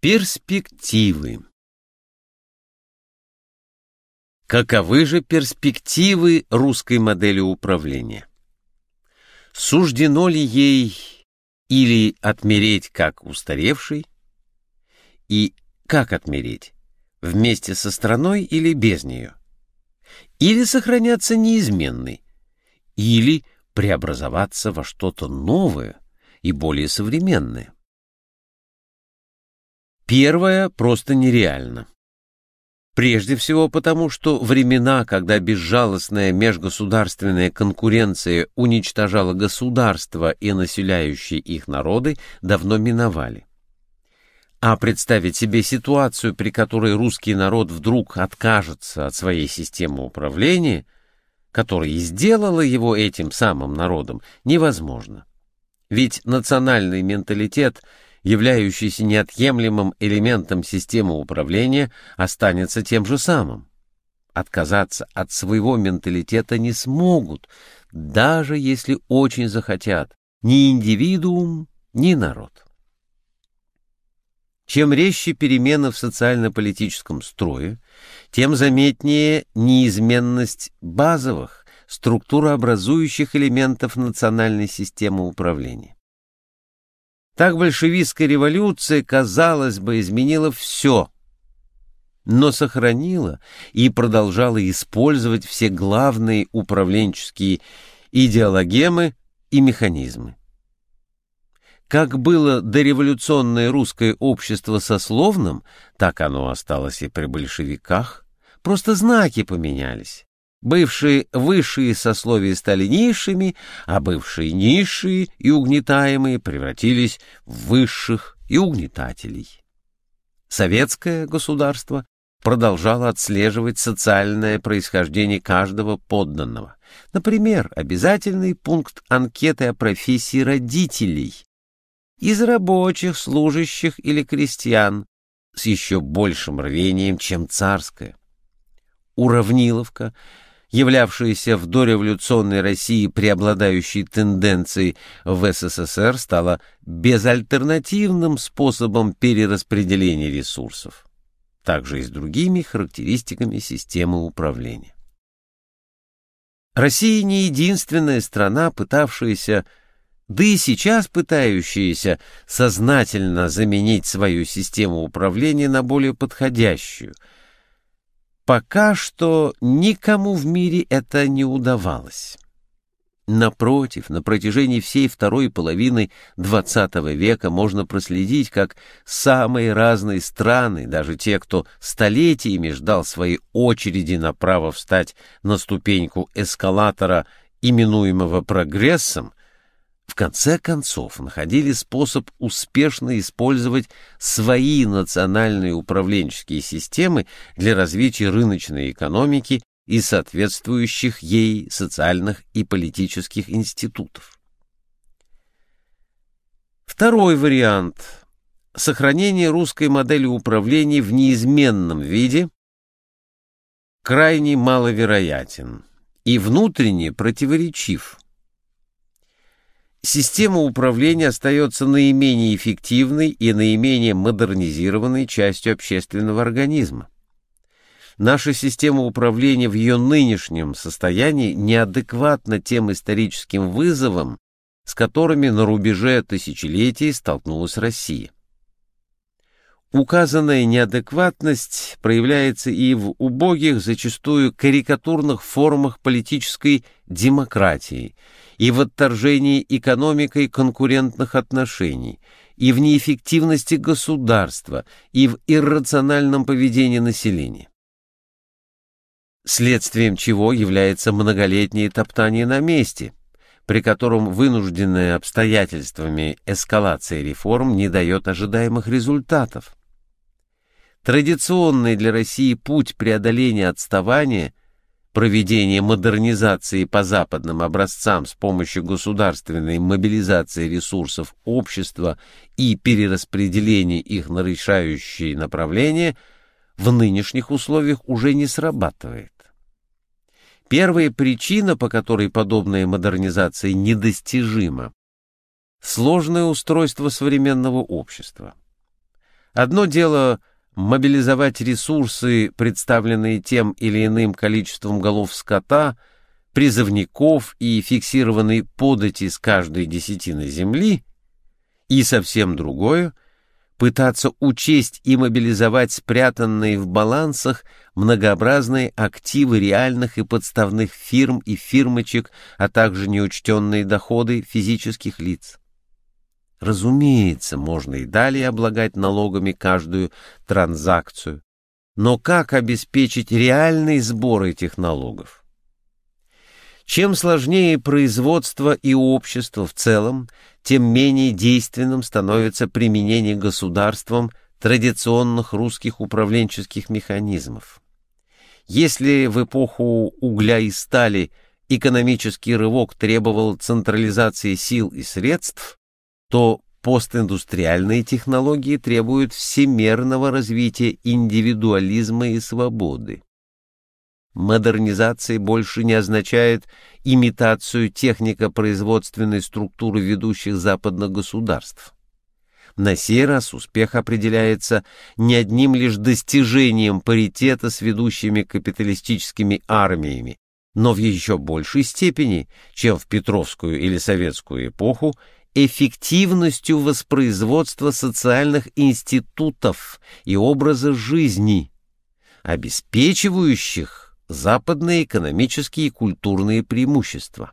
Перспективы Каковы же перспективы русской модели управления? Суждено ли ей или отмереть как устаревший, и как отмереть, вместе со страной или без нее? Или сохраняться неизменной, или преобразоваться во что-то новое и более современное? Первое просто нереально. Прежде всего потому, что времена, когда безжалостная межгосударственная конкуренция уничтожала государства и населяющие их народы, давно миновали. А представить себе ситуацию, при которой русский народ вдруг откажется от своей системы управления, которая и сделала его этим самым народом, невозможно. Ведь национальный менталитет – являющийся неотъемлемым элементом системы управления, останется тем же самым. Отказаться от своего менталитета не смогут, даже если очень захотят, ни индивидуум, ни народ. Чем резче перемены в социально-политическом строе, тем заметнее неизменность базовых, структурообразующих элементов национальной системы управления. Так большевистская революция, казалось бы, изменила все, но сохранила и продолжала использовать все главные управленческие идеологемы и механизмы. Как было дореволюционное русское общество сословным, так оно осталось и при большевиках, просто знаки поменялись. Бывшие высшие сословия стали низшими, а бывшие низшие и угнетаемые превратились в высших и угнетателей. Советское государство продолжало отслеживать социальное происхождение каждого подданного. Например, обязательный пункт анкеты о профессии родителей из рабочих, служащих или крестьян с еще большим рвением, чем царское. Уравниловка — являвшаяся в дореволюционной России преобладающей тенденцией в СССР, стала безальтернативным способом перераспределения ресурсов, также и с другими характеристиками системы управления. Россия не единственная страна, пытавшаяся, да и сейчас пытающаяся сознательно заменить свою систему управления на более подходящую – Пока что никому в мире это не удавалось. Напротив, на протяжении всей второй половины XX века можно проследить, как самые разные страны, даже те, кто столетиями ждал своей очереди на право встать на ступеньку эскалатора, именуемого прогрессом, в конце концов находили способ успешно использовать свои национальные управленческие системы для развития рыночной экономики и соответствующих ей социальных и политических институтов. Второй вариант – сохранение русской модели управления в неизменном виде крайне маловероятен и внутренне противоречив – Система управления остается наименее эффективной и наименее модернизированной частью общественного организма. Наша система управления в ее нынешнем состоянии неадекватна тем историческим вызовам, с которыми на рубеже тысячелетий столкнулась Россия. Указанная неадекватность проявляется и в убогих, зачастую карикатурных формах политической демократии, и в отторжении экономикой конкурентных отношений, и в неэффективности государства, и в иррациональном поведении населения. Следствием чего является многолетнее топтание на месте, при котором вынужденная обстоятельствами эскалация реформ не дает ожидаемых результатов. Традиционный для России путь преодоления отставания, проведение модернизации по западным образцам с помощью государственной мобилизации ресурсов общества и перераспределения их на решающие направления, в нынешних условиях уже не срабатывает. Первая причина, по которой подобная модернизация недостижима – сложное устройство современного общества. Одно дело мобилизовать ресурсы, представленные тем или иным количеством голов скота, призывников и фиксированной подати с каждой десятины земли, и совсем другое — пытаться учесть и мобилизовать спрятанные в балансах многообразные активы реальных и подставных фирм и фирмочек, а также неучтенные доходы физических лиц. Разумеется, можно и далее облагать налогами каждую транзакцию, но как обеспечить реальный сбор этих налогов? Чем сложнее производство и общество в целом, тем менее действенным становится применение государством традиционных русских управленческих механизмов. Если в эпоху угля и стали экономический рывок требовал централизации сил и средств, то постиндустриальные технологии требуют всемерного развития индивидуализма и свободы. Модернизация больше не означает имитацию технико-производственной структуры ведущих западных государств. На сей раз успех определяется не одним лишь достижением паритета с ведущими капиталистическими армиями, но в еще большей степени, чем в Петровскую или Советскую эпоху, эффективностью воспроизводства социальных институтов и образа жизни, обеспечивающих западные экономические и культурные преимущества.